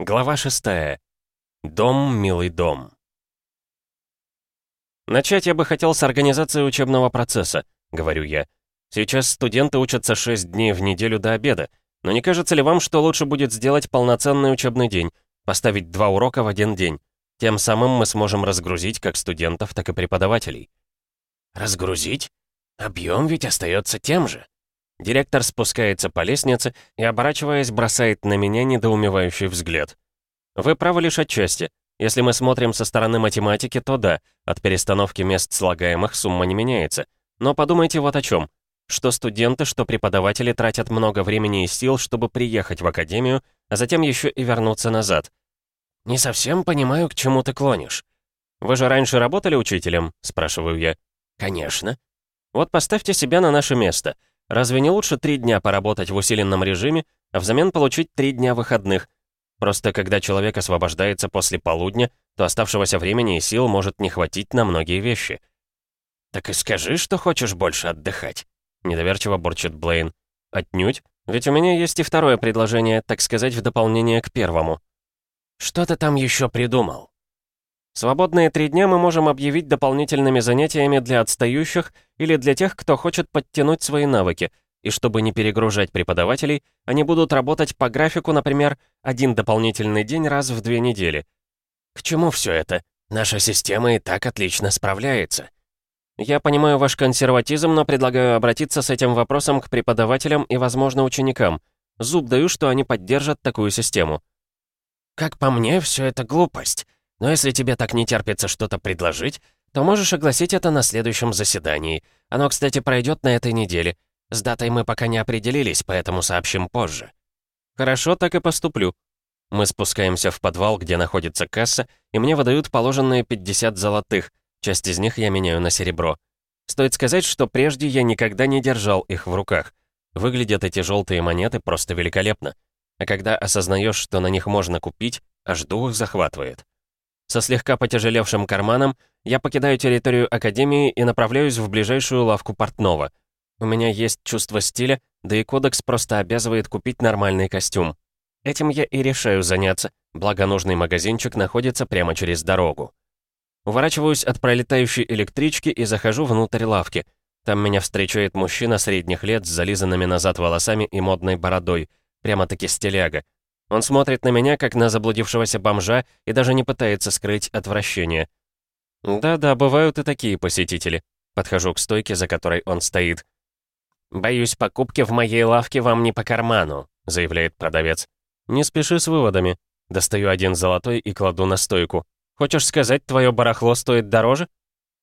Глава 6. Дом, милый дом. «Начать я бы хотел с организации учебного процесса», — говорю я. «Сейчас студенты учатся 6 дней в неделю до обеда, но не кажется ли вам, что лучше будет сделать полноценный учебный день, поставить два урока в один день? Тем самым мы сможем разгрузить как студентов, так и преподавателей». «Разгрузить? Объем ведь остается тем же», Директор спускается по лестнице и, оборачиваясь, бросает на меня недоумевающий взгляд. Вы правы лишь отчасти. Если мы смотрим со стороны математики, то да, от перестановки мест слагаемых сумма не меняется. Но подумайте вот о чем. Что студенты, что преподаватели тратят много времени и сил, чтобы приехать в академию, а затем еще и вернуться назад. «Не совсем понимаю, к чему ты клонишь». «Вы же раньше работали учителем?» — спрашиваю я. «Конечно». «Вот поставьте себя на наше место. Разве не лучше три дня поработать в усиленном режиме, а взамен получить три дня выходных? Просто когда человек освобождается после полудня, то оставшегося времени и сил может не хватить на многие вещи. «Так и скажи, что хочешь больше отдыхать», — недоверчиво бурчит Блейн. «Отнюдь. Ведь у меня есть и второе предложение, так сказать, в дополнение к первому». «Что ты там еще придумал?» Свободные три дня мы можем объявить дополнительными занятиями для отстающих или для тех, кто хочет подтянуть свои навыки, и чтобы не перегружать преподавателей, они будут работать по графику, например, один дополнительный день раз в две недели. К чему все это? Наша система и так отлично справляется. Я понимаю ваш консерватизм, но предлагаю обратиться с этим вопросом к преподавателям и, возможно, ученикам. Зуб даю, что они поддержат такую систему. Как по мне, все это глупость. Но если тебе так не терпится что-то предложить, то можешь огласить это на следующем заседании. Оно, кстати, пройдет на этой неделе. С датой мы пока не определились, поэтому сообщим позже». «Хорошо, так и поступлю». Мы спускаемся в подвал, где находится касса, и мне выдают положенные 50 золотых. Часть из них я меняю на серебро. Стоит сказать, что прежде я никогда не держал их в руках. Выглядят эти желтые монеты просто великолепно. А когда осознаешь, что на них можно купить, аж дух захватывает. Со слегка потяжелевшим карманом я покидаю территорию Академии и направляюсь в ближайшую лавку портного. У меня есть чувство стиля, да и кодекс просто обязывает купить нормальный костюм. Этим я и решаю заняться, благо нужный магазинчик находится прямо через дорогу. Уворачиваюсь от пролетающей электрички и захожу внутрь лавки. Там меня встречает мужчина средних лет с зализанными назад волосами и модной бородой, прямо-таки стиляга. Он смотрит на меня, как на заблудившегося бомжа, и даже не пытается скрыть отвращение. Да-да, бывают и такие посетители. Подхожу к стойке, за которой он стоит. «Боюсь, покупки в моей лавке вам не по карману», — заявляет продавец. «Не спеши с выводами». Достаю один золотой и кладу на стойку. «Хочешь сказать, твое барахло стоит дороже?»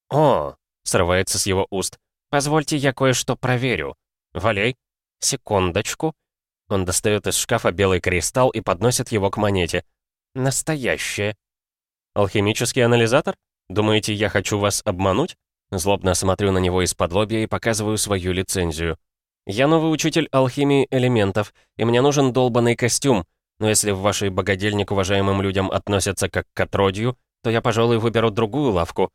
«О!» — срывается с его уст. «Позвольте, я кое-что проверю». «Валяй». «Секундочку». Он достает из шкафа белый кристалл и подносит его к монете. «Настоящее». «Алхимический анализатор? Думаете, я хочу вас обмануть?» Злобно смотрю на него из-под лобья и показываю свою лицензию. «Я новый учитель алхимии элементов, и мне нужен долбанный костюм, но если в вашей богадельне к уважаемым людям относятся как к отродью, то я, пожалуй, выберу другую лавку».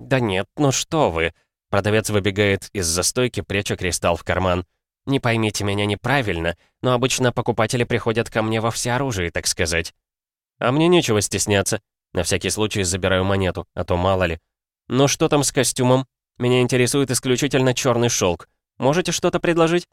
«Да нет, ну что вы!» Продавец выбегает из застойки, пряча кристалл в карман. Не поймите меня неправильно, но обычно покупатели приходят ко мне во всеоружии, так сказать. А мне нечего стесняться. На всякий случай забираю монету, а то мало ли. Но что там с костюмом? Меня интересует исключительно черный шелк. Можете что-то предложить?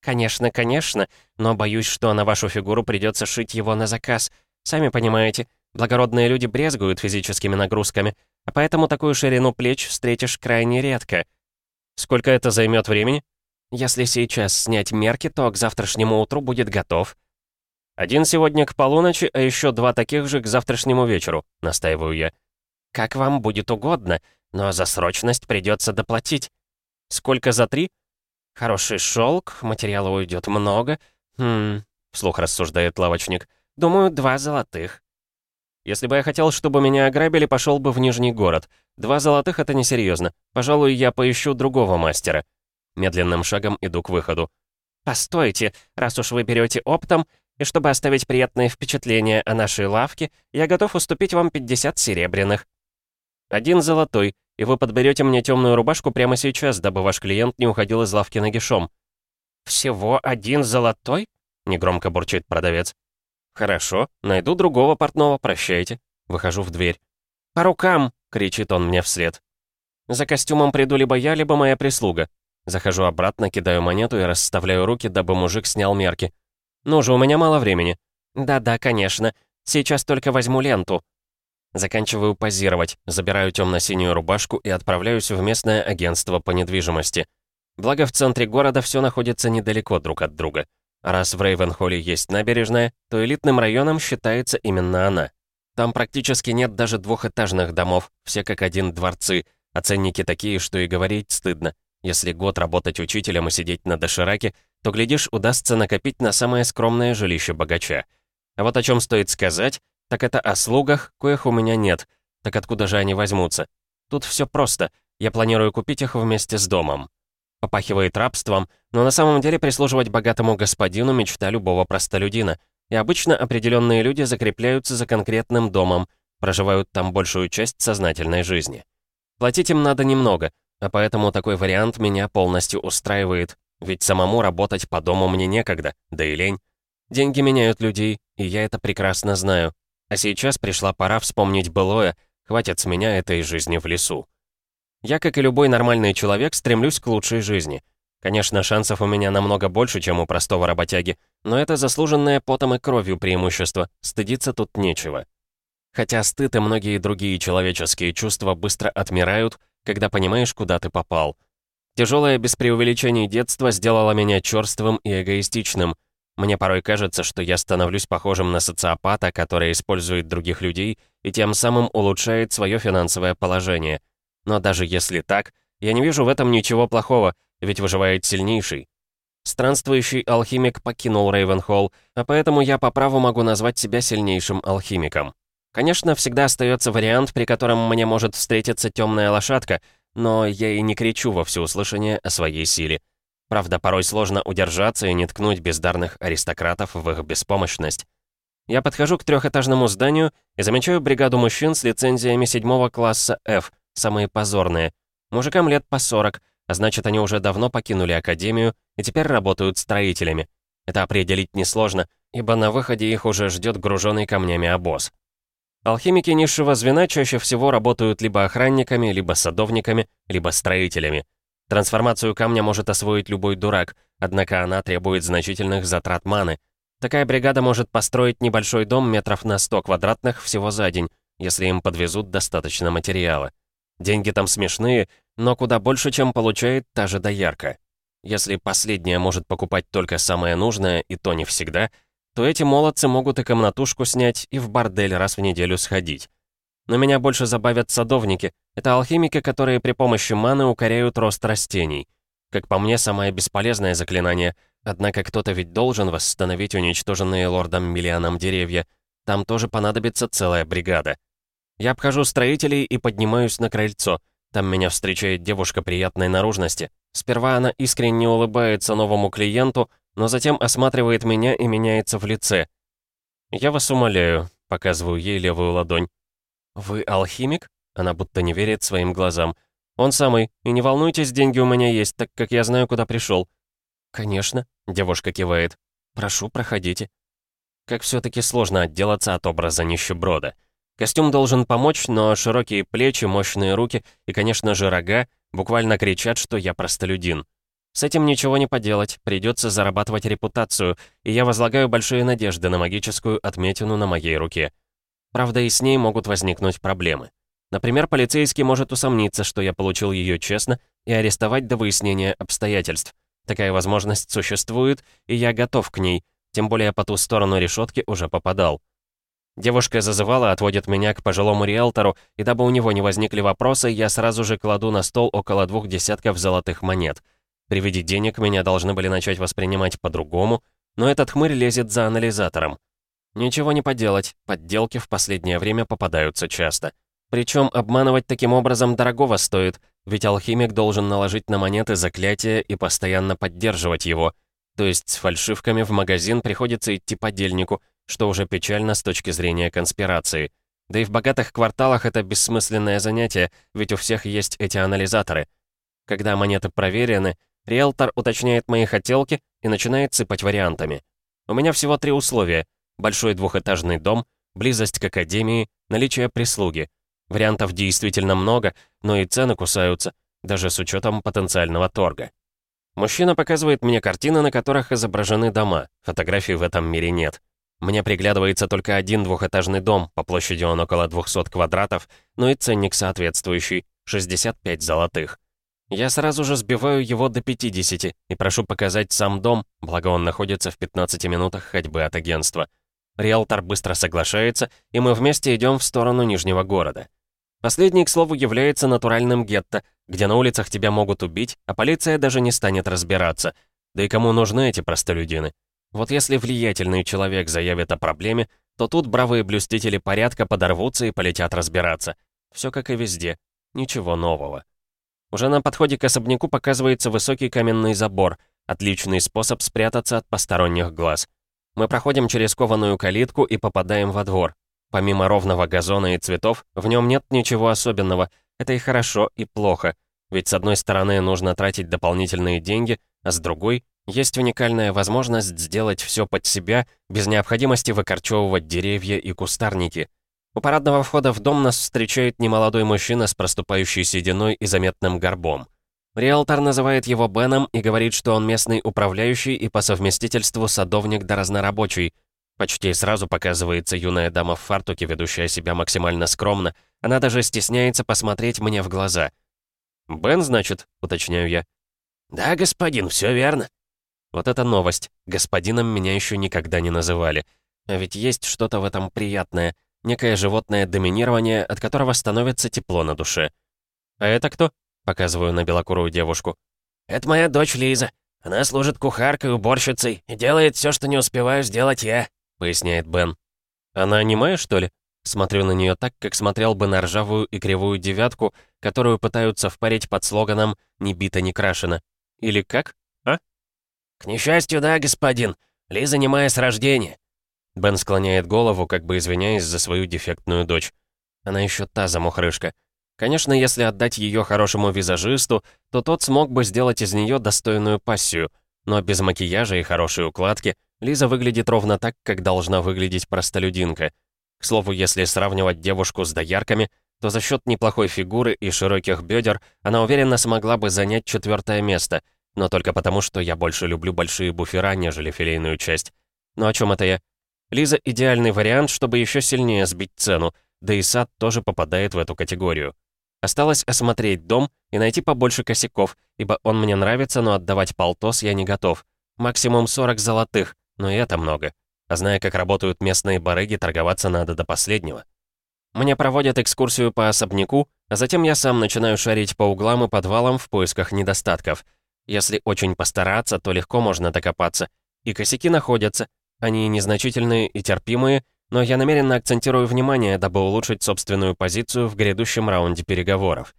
Конечно, конечно, но боюсь, что на вашу фигуру придется шить его на заказ. Сами понимаете, благородные люди брезгуют физическими нагрузками, а поэтому такую ширину плеч встретишь крайне редко. Сколько это займет времени? Если сейчас снять мерки, то к завтрашнему утру будет готов». «Один сегодня к полуночи, а еще два таких же к завтрашнему вечеру», — настаиваю я. «Как вам будет угодно, но за срочность придется доплатить». «Сколько за три?» «Хороший шелк, материала уйдет много». «Хм...» — вслух рассуждает лавочник. «Думаю, два золотых». «Если бы я хотел, чтобы меня ограбили, пошел бы в Нижний город. Два золотых — это несерьезно. Пожалуй, я поищу другого мастера». Медленным шагом иду к выходу. «Постойте, раз уж вы берете оптом, и чтобы оставить приятное впечатление о нашей лавке, я готов уступить вам 50 серебряных». «Один золотой, и вы подберете мне темную рубашку прямо сейчас, дабы ваш клиент не уходил из лавки нагишом». «Всего один золотой?» — негромко бурчит продавец. «Хорошо, найду другого портного, прощайте». Выхожу в дверь. «По рукам!» — кричит он мне вслед. «За костюмом приду либо я, либо моя прислуга». Захожу обратно, кидаю монету и расставляю руки, дабы мужик снял мерки. «Ну же, у меня мало времени». «Да-да, конечно. Сейчас только возьму ленту». Заканчиваю позировать, забираю темно-синюю рубашку и отправляюсь в местное агентство по недвижимости. Благо, в центре города все находится недалеко друг от друга. раз в Рейвенхолле есть набережная, то элитным районом считается именно она. Там практически нет даже двухэтажных домов, все как один дворцы, а такие, что и говорить стыдно. Если год работать учителем и сидеть на дошираке, то, глядишь, удастся накопить на самое скромное жилище богача. А вот о чем стоит сказать, так это о слугах, коих у меня нет. Так откуда же они возьмутся? Тут все просто. Я планирую купить их вместе с домом. Попахивает рабством, но на самом деле прислуживать богатому господину — мечта любого простолюдина. И обычно определенные люди закрепляются за конкретным домом, проживают там большую часть сознательной жизни. Платить им надо немного, а поэтому такой вариант меня полностью устраивает, ведь самому работать по дому мне некогда, да и лень. Деньги меняют людей, и я это прекрасно знаю. А сейчас пришла пора вспомнить былое, хватит с меня этой жизни в лесу. Я, как и любой нормальный человек, стремлюсь к лучшей жизни. Конечно, шансов у меня намного больше, чем у простого работяги, но это заслуженное потом и кровью преимущество, стыдиться тут нечего. Хотя стыд и многие другие человеческие чувства быстро отмирают, когда понимаешь, куда ты попал. Тяжелое без преувеличений детство сделало меня черствым и эгоистичным, мне порой кажется, что я становлюсь похожим на социопата, который использует других людей и тем самым улучшает свое финансовое положение. Но даже если так, я не вижу в этом ничего плохого, ведь выживает сильнейший. Странствующий алхимик покинул Рейвенхолл, а поэтому я по праву могу назвать себя сильнейшим алхимиком. Конечно, всегда остается вариант, при котором мне может встретиться темная лошадка, но я и не кричу во всеуслышание о своей силе. Правда, порой сложно удержаться и не ткнуть бездарных аристократов в их беспомощность. Я подхожу к трехэтажному зданию и замечаю бригаду мужчин с лицензиями седьмого класса F, самые позорные. Мужикам лет по 40, а значит, они уже давно покинули академию и теперь работают строителями. Это определить несложно, ибо на выходе их уже ждет груженный камнями обоз. Алхимики низшего звена чаще всего работают либо охранниками, либо садовниками, либо строителями. Трансформацию камня может освоить любой дурак, однако она требует значительных затрат маны. Такая бригада может построить небольшой дом метров на 100 квадратных всего за день, если им подвезут достаточно материала. Деньги там смешные, но куда больше, чем получает та же доярка. Если последняя может покупать только самое нужное, и то не всегда, то эти молодцы могут и комнатушку снять, и в бордель раз в неделю сходить. Но меня больше забавят садовники. Это алхимики, которые при помощи маны укоряют рост растений. Как по мне, самое бесполезное заклинание. Однако кто-то ведь должен восстановить уничтоженные лордом Миллианом деревья. Там тоже понадобится целая бригада. Я обхожу строителей и поднимаюсь на крыльцо. Там меня встречает девушка приятной наружности. Сперва она искренне улыбается новому клиенту, но затем осматривает меня и меняется в лице. «Я вас умоляю», — показываю ей левую ладонь. «Вы алхимик?» Она будто не верит своим глазам. «Он самый. И не волнуйтесь, деньги у меня есть, так как я знаю, куда пришел». «Конечно», — девушка кивает. «Прошу, проходите». Как все-таки сложно отделаться от образа нищеброда. Костюм должен помочь, но широкие плечи, мощные руки и, конечно же, рога буквально кричат, что я простолюдин. С этим ничего не поделать, придется зарабатывать репутацию, и я возлагаю большие надежды на магическую отметину на моей руке. Правда, и с ней могут возникнуть проблемы. Например, полицейский может усомниться, что я получил ее честно, и арестовать до выяснения обстоятельств. Такая возможность существует, и я готов к ней, тем более по ту сторону решетки уже попадал. Девушка зазывала, отводит меня к пожилому риэлтору, и дабы у него не возникли вопросы, я сразу же кладу на стол около двух десятков золотых монет. При виде денег меня должны были начать воспринимать по-другому, но этот хмырь лезет за анализатором. Ничего не поделать, подделки в последнее время попадаются часто. Причем обманывать таким образом дорогого стоит, ведь алхимик должен наложить на монеты заклятие и постоянно поддерживать его. То есть с фальшивками в магазин приходится идти подельнику, что уже печально с точки зрения конспирации. Да и в богатых кварталах это бессмысленное занятие, ведь у всех есть эти анализаторы. Когда монеты проверены, риэлтор уточняет мои хотелки и начинает сыпать вариантами. У меня всего три условия — большой двухэтажный дом, близость к академии, наличие прислуги. Вариантов действительно много, но и цены кусаются, даже с учетом потенциального торга. Мужчина показывает мне картины, на которых изображены дома. Фотографий в этом мире нет. Мне приглядывается только один двухэтажный дом, по площади он около 200 квадратов, но и ценник соответствующий — 65 золотых. Я сразу же сбиваю его до 50 и прошу показать сам дом, благо он находится в 15 минутах ходьбы от агентства. Риэлтор быстро соглашается, и мы вместе идем в сторону Нижнего города. Последний, к слову, является натуральным гетто, где на улицах тебя могут убить, а полиция даже не станет разбираться. Да и кому нужны эти простолюдины? Вот если влиятельный человек заявит о проблеме, то тут бравые блюстители порядка подорвутся и полетят разбираться. Все как и везде. Ничего нового. Уже на подходе к особняку показывается высокий каменный забор, отличный способ спрятаться от посторонних глаз. Мы проходим через кованую калитку и попадаем во двор. Помимо ровного газона и цветов, в нем нет ничего особенного. Это и хорошо, и плохо. Ведь с одной стороны нужно тратить дополнительные деньги, а с другой есть уникальная возможность сделать все под себя, без необходимости выкорчевывать деревья и кустарники. У парадного входа в дом нас встречает немолодой мужчина с проступающей сединой и заметным горбом. Риэлтор называет его Беном и говорит, что он местный управляющий и по совместительству садовник да разнорабочий. Почти сразу показывается юная дама в фартуке, ведущая себя максимально скромно. Она даже стесняется посмотреть мне в глаза. «Бен, значит?» — уточняю я. «Да, господин, все верно». Вот это новость. Господином меня еще никогда не называли. А ведь есть что-то в этом приятное. Некое животное доминирование, от которого становится тепло на душе. «А это кто?» Показываю на белокурую девушку. «Это моя дочь Лиза. Она служит кухаркой, уборщицей и делает все, что не успеваю сделать я», — поясняет Бен. «Она немая, что ли?» Смотрю на нее так, как смотрел бы на ржавую и кривую девятку, которую пытаются впарить под слоганом «Не бита, не крашена». Или как? А? «К несчастью, да, господин. Лиза немая с рождения». Бен склоняет голову, как бы извиняясь за свою дефектную дочь. Она еще та замухрышка. Конечно, если отдать ее хорошему визажисту, то тот смог бы сделать из нее достойную пассию, но без макияжа и хорошей укладки Лиза выглядит ровно так, как должна выглядеть простолюдинка. К слову, если сравнивать девушку с доярками, то за счет неплохой фигуры и широких бедер она уверенно смогла бы занять четвертое место, но только потому, что я больше люблю большие буфера, нежели филейную часть. Но о чем это я? Лиза — идеальный вариант, чтобы еще сильнее сбить цену, да и сад тоже попадает в эту категорию. Осталось осмотреть дом и найти побольше косяков, ибо он мне нравится, но отдавать полтос я не готов. Максимум 40 золотых, но и это много. А зная, как работают местные барыги, торговаться надо до последнего. Мне проводят экскурсию по особняку, а затем я сам начинаю шарить по углам и подвалам в поисках недостатков. Если очень постараться, то легко можно докопаться. И косяки находятся. Они незначительные и терпимые, но я намеренно акцентирую внимание, дабы улучшить собственную позицию в грядущем раунде переговоров.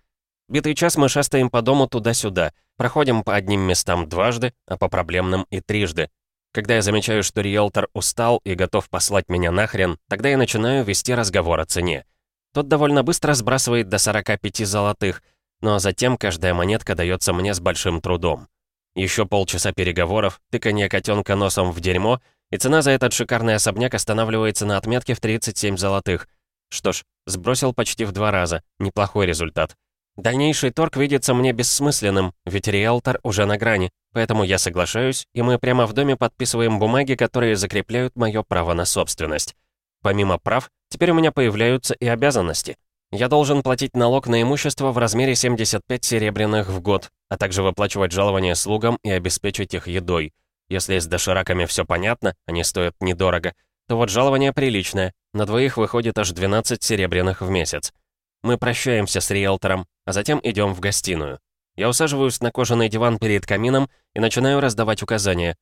Битый час мы шастаем по дому туда-сюда, проходим по одним местам дважды, а по проблемным и трижды. Когда я замечаю, что риэлтор устал и готов послать меня нахрен, тогда я начинаю вести разговор о цене. Тот довольно быстро сбрасывает до 45 золотых, но затем каждая монетка дается мне с большим трудом. Еще полчаса переговоров, тыканье котенка носом в дерьмо — и цена за этот шикарный особняк останавливается на отметке в 37 золотых. Что ж, сбросил почти в два раза. Неплохой результат. Дальнейший торг видится мне бессмысленным, ведь риэлтор уже на грани, поэтому я соглашаюсь, и мы прямо в доме подписываем бумаги, которые закрепляют мое право на собственность. Помимо прав, теперь у меня появляются и обязанности. Я должен платить налог на имущество в размере 75 серебряных в год, а также выплачивать жалования слугам и обеспечить их едой. Если с дошираками все понятно, они стоят недорого, то вот жалование приличное, на двоих выходит аж 12 серебряных в месяц. Мы прощаемся с риэлтором, а затем идем в гостиную. Я усаживаюсь на кожаный диван перед камином и начинаю раздавать указания.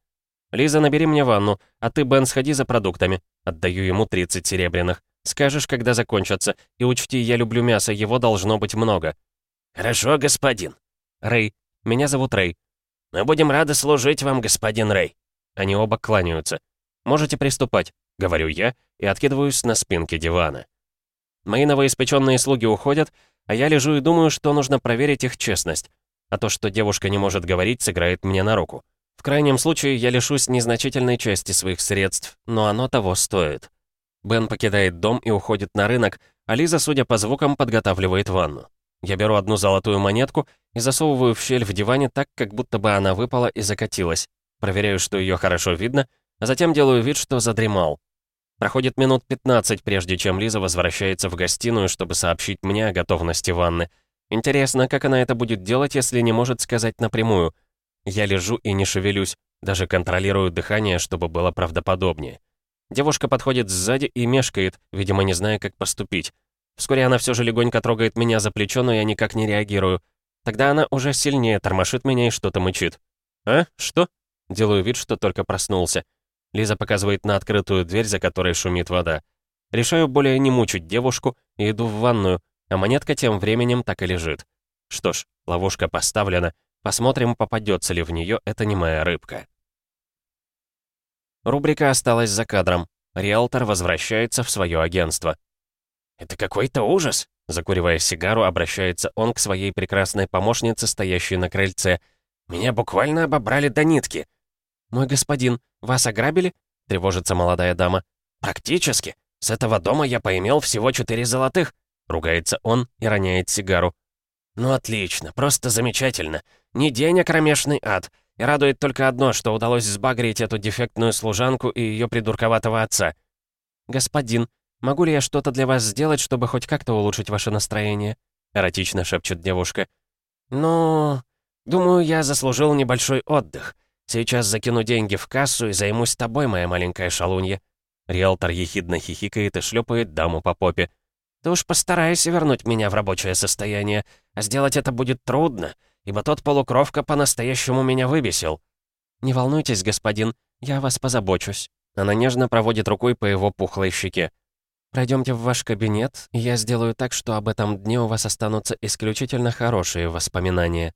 «Лиза, набери мне ванну, а ты, Бен, сходи за продуктами». Отдаю ему 30 серебряных. «Скажешь, когда закончатся, и учти, я люблю мясо, его должно быть много». «Хорошо, господин». «Рэй. Меня зовут Рэй. «Мы будем рады служить вам, господин Рэй». Они оба кланяются. «Можете приступать», — говорю я и откидываюсь на спинке дивана. Мои новоиспеченные слуги уходят, а я лежу и думаю, что нужно проверить их честность. А то, что девушка не может говорить, сыграет мне на руку. В крайнем случае, я лишусь незначительной части своих средств, но оно того стоит. Бен покидает дом и уходит на рынок, а Лиза, судя по звукам, подготавливает ванну. Я беру одну золотую монетку и засовываю в щель в диване так, как будто бы она выпала и закатилась. Проверяю, что ее хорошо видно, а затем делаю вид, что задремал. Проходит минут 15, прежде чем Лиза возвращается в гостиную, чтобы сообщить мне о готовности ванны. Интересно, как она это будет делать, если не может сказать напрямую. Я лежу и не шевелюсь, даже контролирую дыхание, чтобы было правдоподобнее. Девушка подходит сзади и мешкает, видимо, не зная, как поступить. Вскоре она все же легонько трогает меня за плечо, но я никак не реагирую. Тогда она уже сильнее тормошит меня и что-то мычит. «А? Что?» Делаю вид, что только проснулся. Лиза показывает на открытую дверь, за которой шумит вода. Решаю более не мучить девушку и иду в ванную, а монетка тем временем так и лежит. Что ж, ловушка поставлена. Посмотрим, попадется ли в нее эта немая рыбка. Рубрика осталась за кадром. Риэлтор возвращается в свое агентство. «Это какой-то ужас!» Закуривая сигару, обращается он к своей прекрасной помощнице, стоящей на крыльце. «Меня буквально обобрали до нитки». «Мой господин, вас ограбили?» — тревожится молодая дама. «Практически. С этого дома я поимел всего четыре золотых», — ругается он и роняет сигару. «Ну отлично, просто замечательно. Не день, а кромешный ад. И радует только одно, что удалось сбагрить эту дефектную служанку и ее придурковатого отца». «Господин, Могу ли я что-то для вас сделать, чтобы хоть как-то улучшить ваше настроение?» Эротично шепчет девушка. «Ну, думаю, я заслужил небольшой отдых. Сейчас закину деньги в кассу и займусь тобой, моя маленькая шалунья». Риэлтор ехидно хихикает и шлепает даму по попе. «Ты уж постарайся вернуть меня в рабочее состояние, а сделать это будет трудно, ибо тот полукровка по-настоящему меня выбесил». «Не волнуйтесь, господин, я о вас позабочусь». Она нежно проводит рукой по его пухлой щеке. Пройдемте в ваш кабинет, и я сделаю так, что об этом дне у вас останутся исключительно хорошие воспоминания.